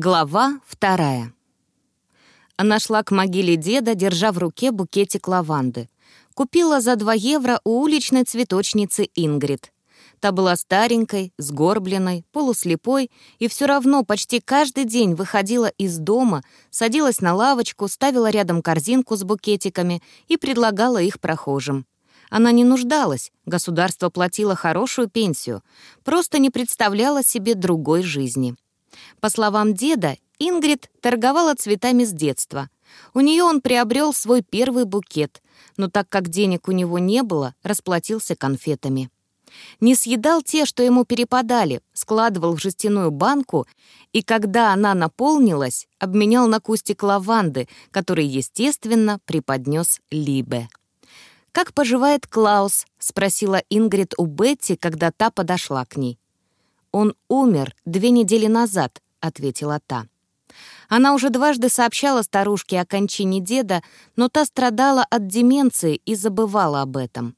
Глава вторая. Она шла к могиле деда, держа в руке букетик лаванды. Купила за 2 евро у уличной цветочницы Ингрид. Та была старенькой, сгорбленной, полуслепой и все равно почти каждый день выходила из дома, садилась на лавочку, ставила рядом корзинку с букетиками и предлагала их прохожим. Она не нуждалась, государство платило хорошую пенсию, просто не представляла себе другой жизни. По словам деда, Ингрид торговала цветами с детства. У нее он приобрел свой первый букет, но так как денег у него не было, расплатился конфетами. Не съедал те, что ему перепадали, складывал в жестяную банку, и когда она наполнилась, обменял на кустик лаванды, который, естественно, преподнес Либе. «Как поживает Клаус?» — спросила Ингрид у Бетти, когда та подошла к ней. «Он умер две недели назад», — ответила та. Она уже дважды сообщала старушке о кончине деда, но та страдала от деменции и забывала об этом.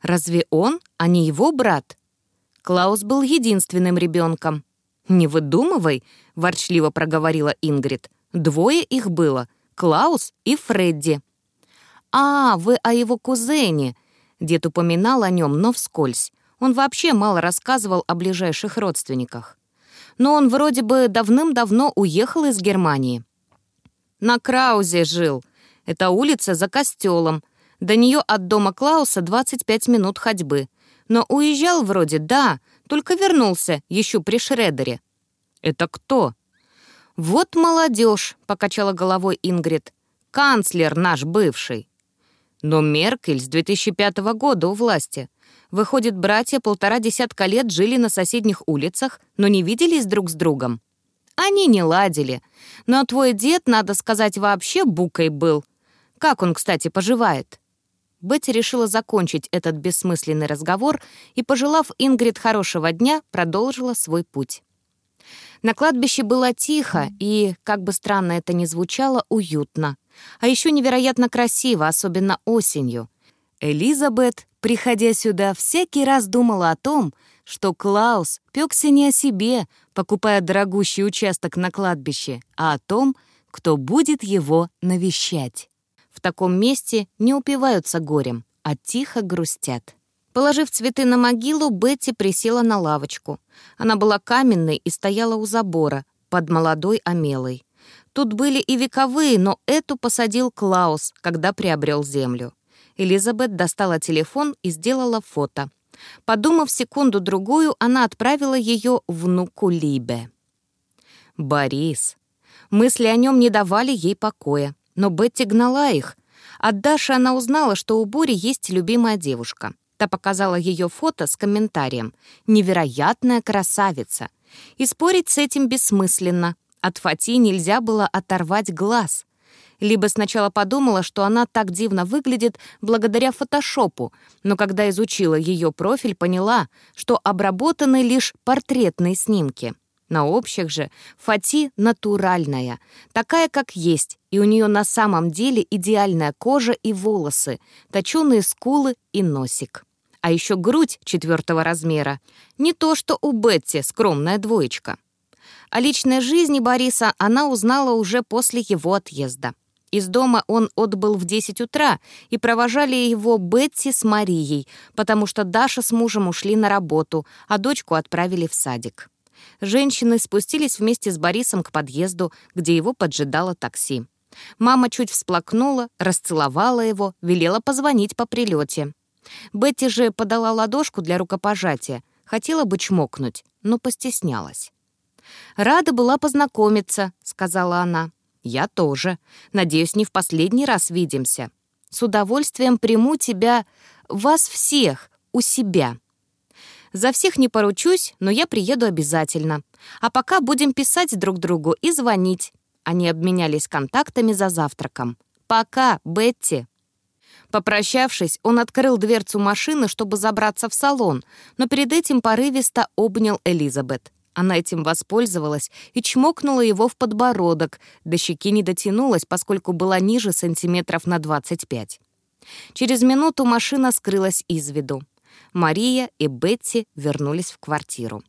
«Разве он, а не его брат?» Клаус был единственным ребенком. «Не выдумывай», — ворчливо проговорила Ингрид. «Двое их было — Клаус и Фредди». «А, вы о его кузене», — дед упоминал о нем, но вскользь. Он вообще мало рассказывал о ближайших родственниках. Но он вроде бы давным-давно уехал из Германии. На Краузе жил. Это улица за костелом. До нее от дома Клауса 25 минут ходьбы. Но уезжал вроде, да, только вернулся еще при Шредере. «Это кто?» «Вот молодежь», — покачала головой Ингрид. «Канцлер наш бывший». Но Меркель с 2005 года у власти. Выходит, братья полтора десятка лет жили на соседних улицах, но не виделись друг с другом. Они не ладили. Но твой дед, надо сказать, вообще букой был. Как он, кстати, поживает?» Бетти решила закончить этот бессмысленный разговор и, пожелав Ингрид хорошего дня, продолжила свой путь. На кладбище было тихо и, как бы странно это ни звучало, уютно. А еще невероятно красиво, особенно осенью. Элизабет приходя сюда, всякий раз думала о том, что Клаус пекся не о себе, покупая дорогущий участок на кладбище, а о том, кто будет его навещать. В таком месте не упиваются горем, а тихо грустят. Положив цветы на могилу, Бетти присела на лавочку. Она была каменной и стояла у забора, под молодой омелой. Тут были и вековые, но эту посадил Клаус, когда приобрел землю. Элизабет достала телефон и сделала фото. Подумав секунду-другую, она отправила ее внуку Либе. Борис. Мысли о нем не давали ей покоя, но Бетти гнала их. От Даши она узнала, что у Бори есть любимая девушка. Та показала ее фото с комментарием «Невероятная красавица». И спорить с этим бессмысленно. От Фати нельзя было оторвать глаз либо сначала подумала, что она так дивно выглядит благодаря фотошопу, но когда изучила ее профиль, поняла, что обработаны лишь портретные снимки. На общих же Фати натуральная, такая, как есть, и у нее на самом деле идеальная кожа и волосы, точеные скулы и носик. А еще грудь четвертого размера. Не то, что у Бетти скромная двоечка. О личной жизни Бориса она узнала уже после его отъезда. Из дома он отбыл в 10 утра, и провожали его Бетти с Марией, потому что Даша с мужем ушли на работу, а дочку отправили в садик. Женщины спустились вместе с Борисом к подъезду, где его поджидало такси. Мама чуть всплакнула, расцеловала его, велела позвонить по прилете. Бетти же подала ладошку для рукопожатия, хотела бы чмокнуть, но постеснялась. «Рада была познакомиться», — сказала она. «Я тоже. Надеюсь, не в последний раз видимся. С удовольствием приму тебя, вас всех, у себя. За всех не поручусь, но я приеду обязательно. А пока будем писать друг другу и звонить». Они обменялись контактами за завтраком. «Пока, Бетти». Попрощавшись, он открыл дверцу машины, чтобы забраться в салон, но перед этим порывисто обнял Элизабет. Она этим воспользовалась и чмокнула его в подбородок, до щеки не дотянулась, поскольку была ниже сантиметров на 25. Через минуту машина скрылась из виду. Мария и Бетти вернулись в квартиру.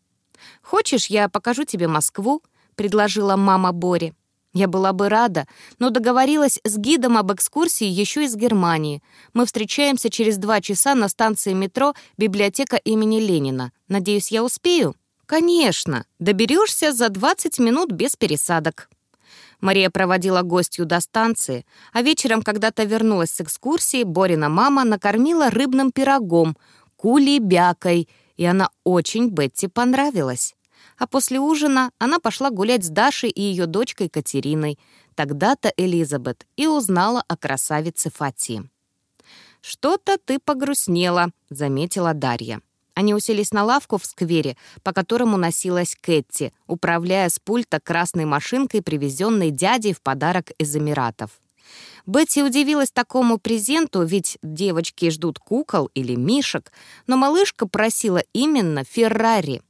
«Хочешь, я покажу тебе Москву?» — предложила мама Бори. Я была бы рада, но договорилась с гидом об экскурсии еще из Германии. Мы встречаемся через два часа на станции метро «Библиотека имени Ленина». Надеюсь, я успею? Конечно, доберешься за 20 минут без пересадок. Мария проводила гостью до станции, а вечером, когда-то вернулась с экскурсии, Борина мама накормила рыбным пирогом, кулебякой, и она очень Бетти понравилась. А после ужина она пошла гулять с Дашей и ее дочкой Катериной. Тогда-то Элизабет и узнала о красавице Фати. «Что-то ты погрустнела», — заметила Дарья. Они уселись на лавку в сквере, по которому носилась Кэти, управляя с пульта красной машинкой, привезенной дядей в подарок из Эмиратов. Бетти удивилась такому презенту, ведь девочки ждут кукол или мишек, но малышка просила именно Феррари.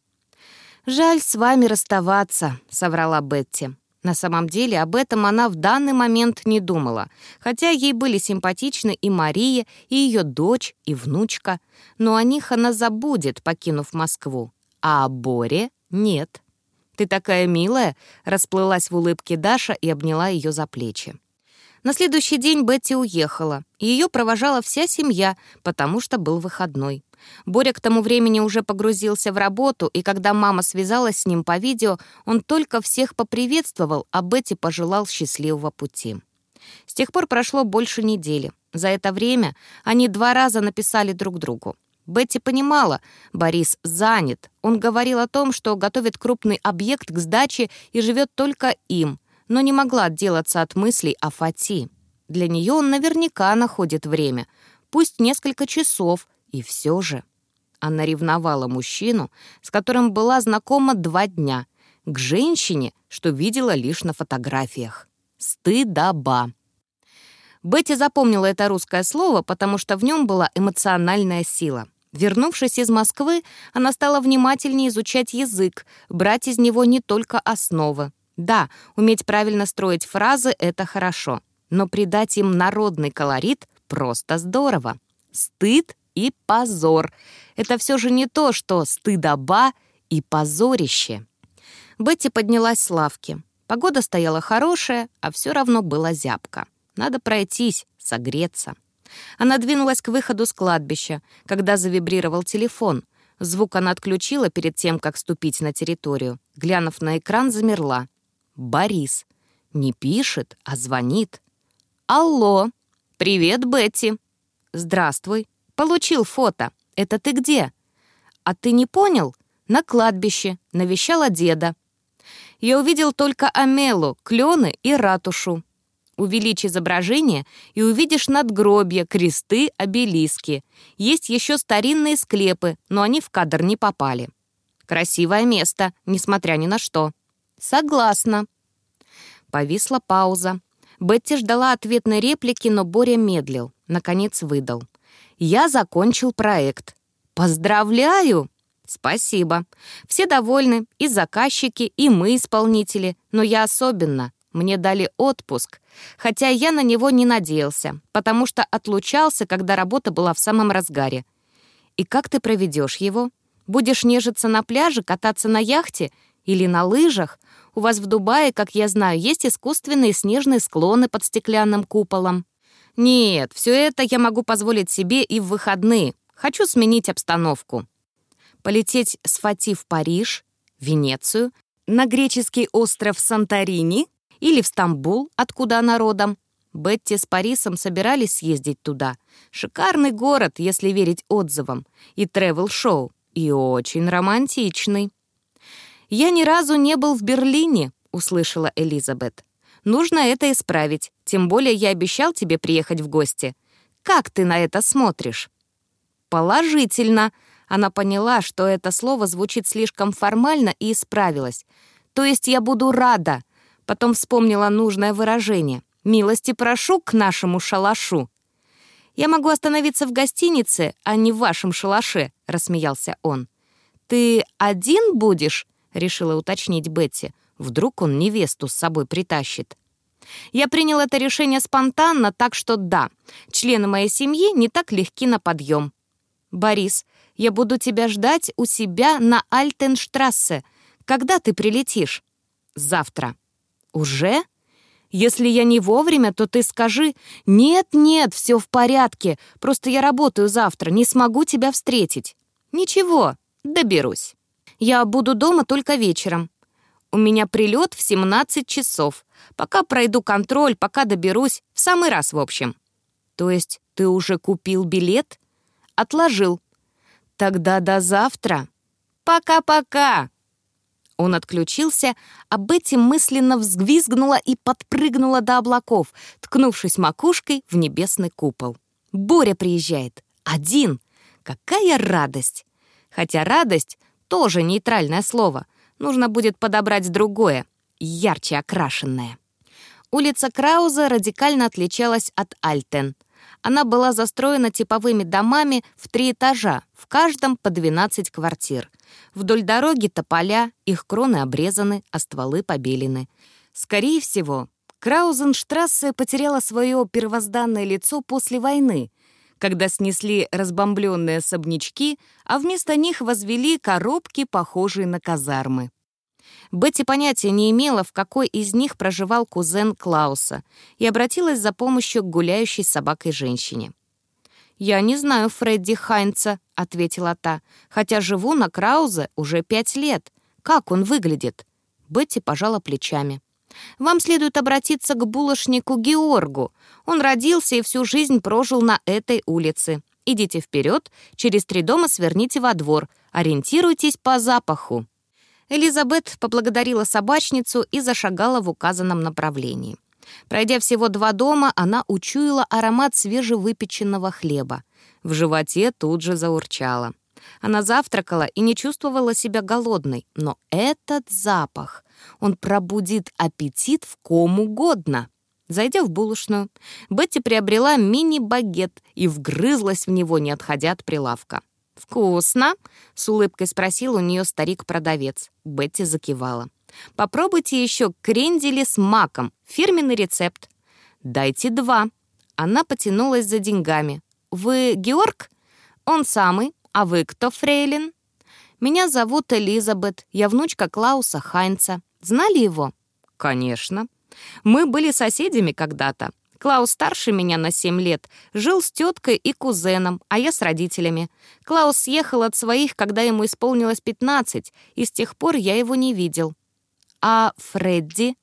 «Жаль с вами расставаться», — соврала Бетти. На самом деле об этом она в данный момент не думала, хотя ей были симпатичны и Мария, и ее дочь, и внучка. Но о них она забудет, покинув Москву. А о Боре нет. «Ты такая милая», — расплылась в улыбке Даша и обняла ее за плечи. На следующий день Бетти уехала, ее провожала вся семья, потому что был выходной. Боря к тому времени уже погрузился в работу, и когда мама связалась с ним по видео, он только всех поприветствовал, а Бетти пожелал счастливого пути. С тех пор прошло больше недели. За это время они два раза написали друг другу. Бетти понимала, Борис занят. Он говорил о том, что готовит крупный объект к сдаче и живет только им, но не могла отделаться от мыслей о Фати. Для нее он наверняка находит время, пусть несколько часов, и все же она ревновала мужчину, с которым была знакома два дня, к женщине, что видела лишь на фотографиях. Стыдоба. Бетти запомнила это русское слово, потому что в нем была эмоциональная сила. Вернувшись из Москвы, она стала внимательнее изучать язык, брать из него не только основы. Да, уметь правильно строить фразы — это хорошо, но придать им народный колорит — просто здорово. Стыд и позор. Это все же не то, что стыдоба и позорище. Бетти поднялась с лавки. Погода стояла хорошая, а все равно была зябко. Надо пройтись, согреться. Она двинулась к выходу с кладбища, когда завибрировал телефон. Звук она отключила перед тем, как ступить на территорию. Глянув на экран, замерла. Борис. Не пишет, а звонит. «Алло! Привет, Бетти!» «Здравствуй. Получил фото. Это ты где?» «А ты не понял? На кладбище. Навещала деда». Я увидел только Амелу, клены и ратушу. Увеличь изображение и увидишь надгробья, кресты, обелиски. Есть еще старинные склепы, но они в кадр не попали. Красивое место, несмотря ни на что. Согласна. Повисла пауза. Бетти ждала ответной реплики, но Боря медлил. Наконец выдал я закончил проект. Поздравляю! Спасибо. Все довольны, и заказчики, и мы, исполнители, но я особенно. Мне дали отпуск, хотя я на него не надеялся, потому что отлучался, когда работа была в самом разгаре. И как ты проведешь его? Будешь нежиться на пляже, кататься на яхте или на лыжах? У вас в Дубае, как я знаю, есть искусственные снежные склоны под стеклянным куполом. Нет, все это я могу позволить себе и в выходные. Хочу сменить обстановку. Полететь с Фати в Париж, Венецию, на греческий остров Санторини или в Стамбул, откуда она родом. Бетти с Парисом собирались съездить туда. Шикарный город, если верить отзывам. И тревел-шоу. И очень романтичный. «Я ни разу не был в Берлине», — услышала Элизабет. Нужно это исправить, тем более я обещал тебе приехать в гости. Как ты на это смотришь?» «Положительно», она поняла, что это слово звучит слишком формально и исправилась. «То есть я буду рада». Потом вспомнила нужное выражение. «Милости прошу к нашему шалашу». «Я могу остановиться в гостинице, а не в вашем шалаше», — рассмеялся он. «Ты один будешь?» — решила уточнить Бетти. Вдруг он невесту с собой притащит. Я принял это решение спонтанно, так что да, члены моей семьи не так легки на подъем. «Борис, я буду тебя ждать у себя на Альтенштрассе. Когда ты прилетишь?» Завтра. Уже? Если я не вовремя, то ты скажи «Нет-нет, все в порядке, просто я работаю завтра, не смогу тебя встретить». Ничего, доберусь. Я буду дома только вечером. У меня прилет в 17 часов. Пока пройду контроль, пока доберусь, в самый раз, в общем. То есть ты уже купил билет? Отложил. Тогда до завтра. Пока-пока. Он отключился, а Бетти мысленно взвизгнула и подпрыгнула до облаков, ткнувшись макушкой в небесный купол. Боря приезжает. Один. Какая радость! Хотя радость — тоже нейтральное слово. Нужно будет подобрать другое, ярче окрашенное. Улица Крауза радикально отличалась от Альтен. Она была застроена типовыми домами в три этажа, в каждом по 12 квартир. Вдоль дороги тополя, их кроны обрезаны, а стволы побелены. Скорее всего, Краузенштрассе потеряла свое первозданное лицо после войны, когда снесли разбомбленные особнячки, а вместо них возвели коробки, похожие на казармы. Бетти понятия не имела, в какой из них проживал кузен Клауса, и обратилась за помощью к гуляющей с собакой женщине. «Я не знаю Фредди Хайнца», — ответила та, «хотя живу на Краузе уже пять лет. Как он выглядит?» Бетти пожала плечами. «Вам следует обратиться к булочнику Георгу. Он родился и всю жизнь прожил на этой улице. Идите вперед, через три дома сверните во двор. Ориентируйтесь по запаху». Элизабет поблагодарила собачницу и зашагала в указанном направлении. Пройдя всего два дома, она учуяла аромат свежевыпеченного хлеба. В животе тут же заурчала. Она завтракала и не чувствовала себя голодной, но этот запах, он пробудит аппетит в ком угодно. Зайдя в булочную, Бетти приобрела мини-багет и вгрызлась в него, не отходя от прилавка. «Вкусно?» — с улыбкой спросил у нее старик-продавец. Бетти закивала. «Попробуйте еще крендели с маком. Фирменный рецепт». «Дайте два». Она потянулась за деньгами. «Вы Георг?» «Он самый. А вы кто, фрейлин?» «Меня зовут Элизабет. Я внучка Клауса Хайнца. Знали его?» «Конечно. Мы были соседями когда-то. Клаус старше меня на 7 лет, жил с теткой и кузеном, а я с родителями. Клаус съехал от своих, когда ему исполнилось 15, и с тех пор я его не видел. А Фредди?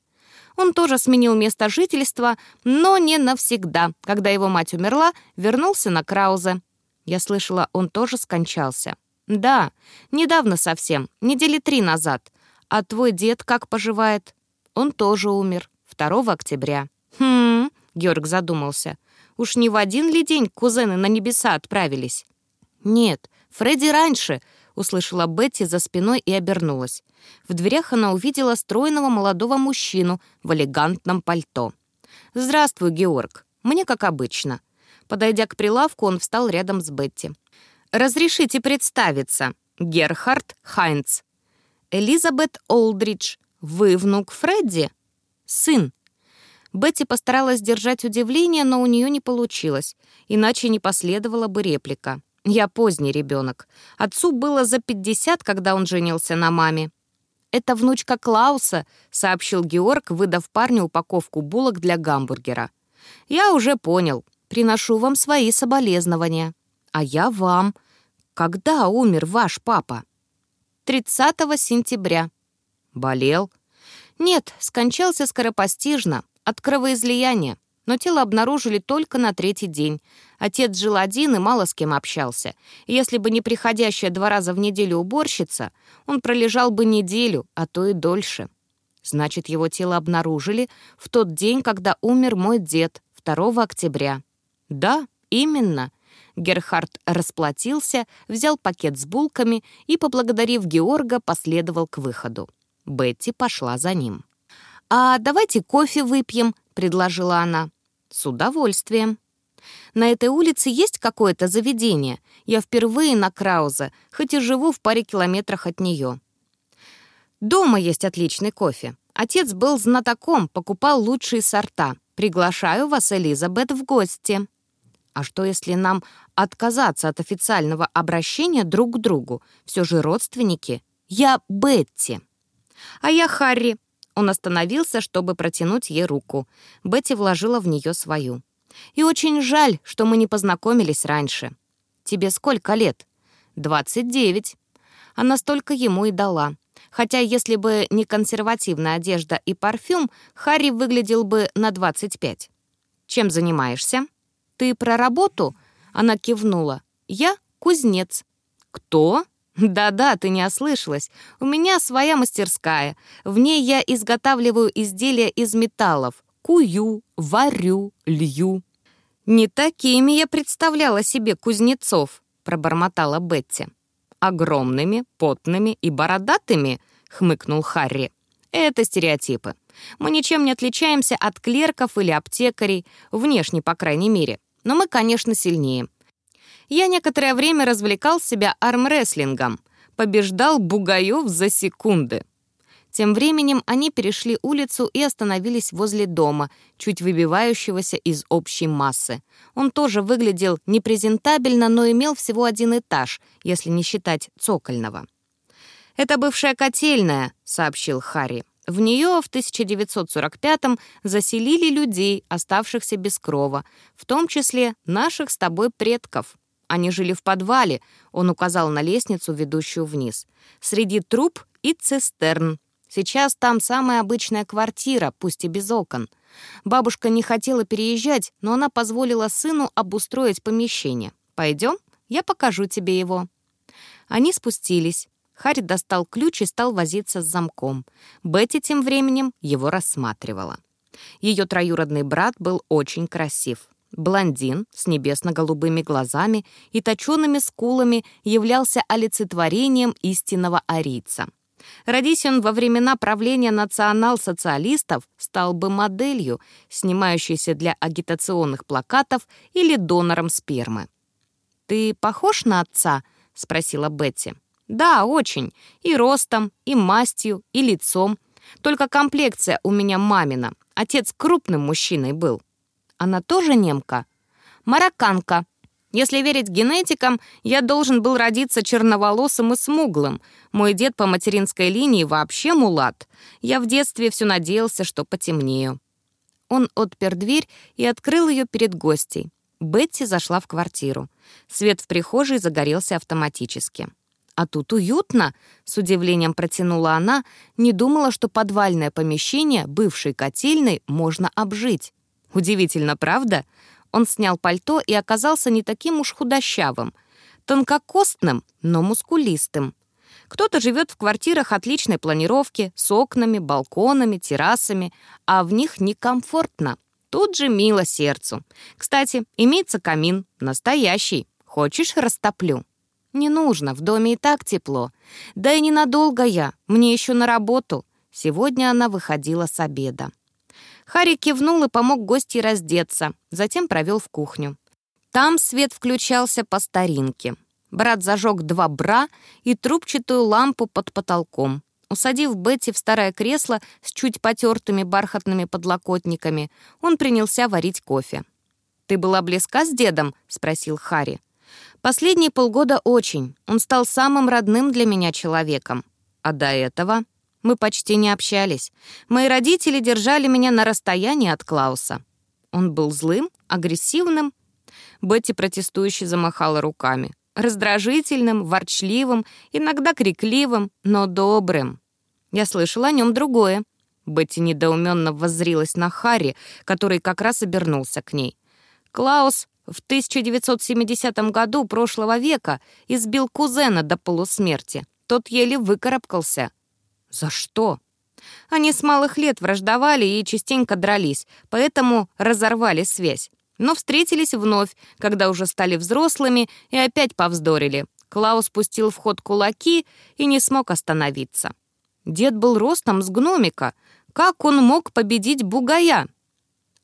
Он тоже сменил место жительства, но не навсегда. Когда его мать умерла, вернулся на Краузе. Я слышала, он тоже скончался. Да, недавно совсем, недели три назад. А твой дед как поживает? Он тоже умер, 2 октября. Хм, Георг задумался. «Уж не в один ли день кузены на небеса отправились?» «Нет, Фредди раньше», — услышала Бетти за спиной и обернулась. В дверях она увидела стройного молодого мужчину в элегантном пальто. «Здравствуй, Георг. Мне как обычно». Подойдя к прилавку, он встал рядом с Бетти. «Разрешите представиться. Герхард Хайнц. Элизабет Олдридж. Вы внук Фредди?» «Сын», Бетти постаралась держать удивление, но у нее не получилось, иначе не последовала бы реплика. «Я поздний ребенок. Отцу было за 50, когда он женился на маме». «Это внучка Клауса», — сообщил Георг, выдав парню упаковку булок для гамбургера. «Я уже понял. Приношу вам свои соболезнования. А я вам. Когда умер ваш папа?» «30 сентября». «Болел?» «Нет, скончался скоропостижно от кровоизлияния, но тело обнаружили только на третий день. Отец жил один и мало с кем общался. Если бы не приходящая два раза в неделю уборщица, он пролежал бы неделю, а то и дольше. Значит, его тело обнаружили в тот день, когда умер мой дед, 2 октября. Да, именно. Герхард расплатился, взял пакет с булками и, поблагодарив Георга, последовал к выходу. Бетти пошла за ним. «А давайте кофе выпьем», — предложила она. «С удовольствием». «На этой улице есть какое-то заведение? Я впервые на Краузе, хоть и живу в паре километрах от нее». «Дома есть отличный кофе. Отец был знатоком, покупал лучшие сорта. Приглашаю вас, Элизабет, в гости». А что, если нам отказаться от официального обращения друг к другу? Все же родственники. Я Бетти. А я Харри. Он остановился, чтобы протянуть ей руку. Бетти вложила в нее свою. «И очень жаль, что мы не познакомились раньше. Тебе сколько лет?» «Двадцать девять». Она столько ему и дала. Хотя если бы не консервативная одежда и парфюм, Харри выглядел бы на 25. «Чем занимаешься?» «Ты про работу?» Она кивнула. «Я кузнец». «Кто?» «Да-да, ты не ослышалась. У меня своя мастерская. В ней я изготавливаю изделия из металлов. Кую, варю, лью». «Не такими я представляла себе кузнецов», — пробормотала Бетти. «Огромными, потными и бородатыми», — хмыкнул Харри. «Это стереотипы. Мы ничем не отличаемся от клерков или аптекарей, внешне, по крайней мере. Но мы, конечно, сильнее. Я некоторое время развлекал себя армрестлингом, побеждал бугаев за секунды. Тем временем они перешли улицу и остановились возле дома, чуть выбивающегося из общей массы. Он тоже выглядел непрезентабельно, но имел всего один этаж, если не считать цокольного. «Это бывшая котельная», — сообщил Харри. В нее в 1945-м заселили людей, оставшихся без крова, в том числе наших с тобой предков. Они жили в подвале, он указал на лестницу, ведущую вниз, среди труб и цистерн. Сейчас там самая обычная квартира, пусть и без окон. Бабушка не хотела переезжать, но она позволила сыну обустроить помещение. «Пойдем, я покажу тебе его». Они спустились. Харри достал ключ и стал возиться с замком. Бетти тем временем его рассматривала. Ее троюродный брат был очень красив. Блондин с небесно-голубыми глазами и точеными скулами являлся олицетворением истинного арийца. Родись он во времена правления национал-социалистов, стал бы моделью, снимающейся для агитационных плакатов или донором спермы. «Ты похож на отца?» — спросила Бетти. «Да, очень. И ростом, и мастью, и лицом. Только комплекция у меня мамина. Отец крупным мужчиной был». «Она тоже немка?» «Марокканка. Если верить генетикам, я должен был родиться черноволосым и смуглым. Мой дед по материнской линии вообще мулат. Я в детстве все надеялся, что потемнею». Он отпер дверь и открыл ее перед гостей. Бетти зашла в квартиру. Свет в прихожей загорелся автоматически. «А тут уютно», — с удивлением протянула она, не думала, что подвальное помещение бывшей котельной можно обжить. Удивительно, правда? Он снял пальто и оказался не таким уж худощавым. Тонкокостным, но мускулистым. Кто-то живет в квартирах отличной планировки, с окнами, балконами, террасами, а в них некомфортно. Тут же мило сердцу. Кстати, имеется камин, настоящий. Хочешь, растоплю? «Не нужно, в доме и так тепло. Да и ненадолго я, мне еще на работу». Сегодня она выходила с обеда. Харри кивнул и помог гостье раздеться, затем провел в кухню. Там свет включался по старинке. Брат зажег два бра и трубчатую лампу под потолком. Усадив Бетти в старое кресло с чуть потертыми бархатными подлокотниками, он принялся варить кофе. «Ты была близка с дедом?» — спросил Харри. Последние полгода очень. Он стал самым родным для меня человеком. А до этого мы почти не общались. Мои родители держали меня на расстоянии от Клауса. Он был злым, агрессивным. Бетти протестующе замахала руками. Раздражительным, ворчливым, иногда крикливым, но добрым. Я слышала о нем другое. Бетти недоуменно воззрилась на Харри, который как раз обернулся к ней. Клаус в 1970 году прошлого века избил кузена до полусмерти. Тот еле выкарабкался. За что? Они с малых лет враждовали и частенько дрались, поэтому разорвали связь. Но встретились вновь, когда уже стали взрослыми и опять повздорили. Клаус пустил в ход кулаки и не смог остановиться. Дед был ростом с гномика. Как он мог победить бугая?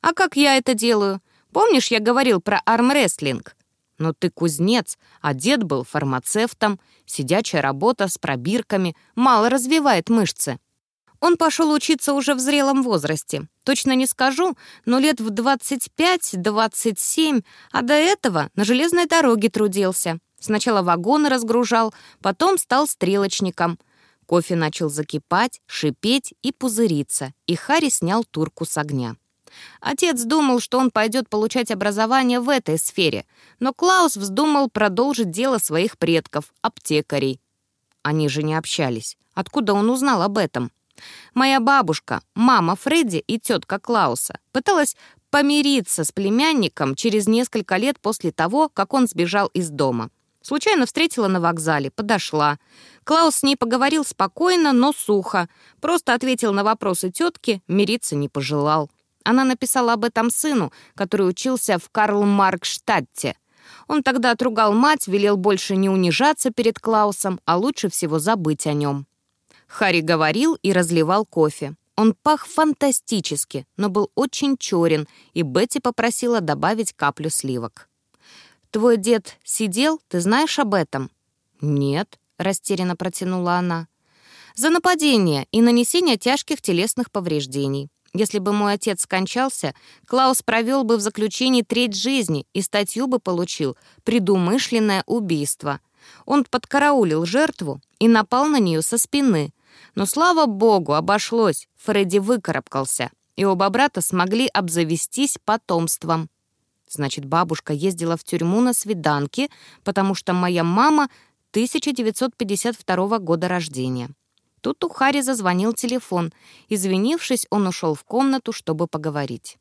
А как я это делаю? Помнишь, я говорил про армрестлинг? Но ты кузнец, а дед был фармацевтом. Сидячая работа с пробирками мало развивает мышцы. Он пошел учиться уже в зрелом возрасте. Точно не скажу, но лет в 25-27, а до этого на железной дороге трудился. Сначала вагоны разгружал, потом стал стрелочником. Кофе начал закипать, шипеть и пузыриться, и Харри снял турку с огня. Отец думал, что он пойдет получать образование в этой сфере, но Клаус вздумал продолжить дело своих предков, аптекарей. Они же не общались. Откуда он узнал об этом? Моя бабушка, мама Фредди и тетка Клауса пыталась помириться с племянником через несколько лет после того, как он сбежал из дома. Случайно встретила на вокзале, подошла. Клаус с ней поговорил спокойно, но сухо. Просто ответил на вопросы тетки, мириться не пожелал. Она написала об этом сыну, который учился в Карл-Маркштадте. Он тогда отругал мать, велел больше не унижаться перед Клаусом, а лучше всего забыть о нем. Харри говорил и разливал кофе. Он пах фантастически, но был очень черен, и Бетти попросила добавить каплю сливок. «Твой дед сидел, ты знаешь об этом?» «Нет», — растерянно протянула она. «За нападение и нанесение тяжких телесных повреждений. Если бы мой отец скончался, Клаус провел бы в заключении треть жизни и статью бы получил «Предумышленное убийство». Он подкараулил жертву и напал на нее со спины. Но, слава богу, обошлось, Фредди выкарабкался, и оба брата смогли обзавестись потомством. Значит, бабушка ездила в тюрьму на свиданки, потому что моя мама 1952 года рождения. Тут у Хари зазвонил телефон. Извинившись, он ушел в комнату, чтобы поговорить.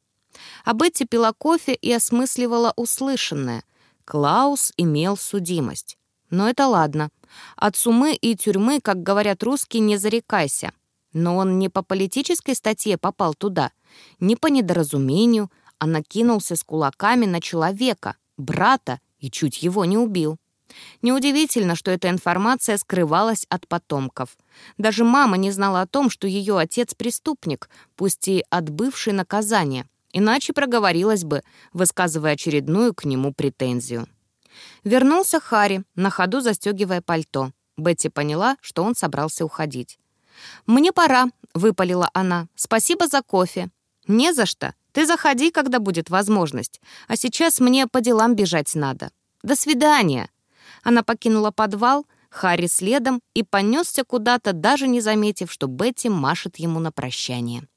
А Бетти пила кофе и осмысливала услышанное. Клаус имел судимость. Но это ладно. От сумы и тюрьмы, как говорят русские, не зарекайся. Но он не по политической статье попал туда, не по недоразумению, а накинулся с кулаками на человека, брата, и чуть его не убил. Неудивительно, что эта информация скрывалась от потомков. Даже мама не знала о том, что ее отец преступник, пусть и отбывший наказание, иначе проговорилась бы, высказывая очередную к нему претензию. Вернулся Харри, на ходу застегивая пальто. Бетти поняла, что он собрался уходить. «Мне пора», — выпалила она. «Спасибо за кофе». «Не за что. Ты заходи, когда будет возможность. А сейчас мне по делам бежать надо. До свидания». Она покинула подвал, Харри следом и понесся куда-то, даже не заметив, что Бетти машет ему на прощание.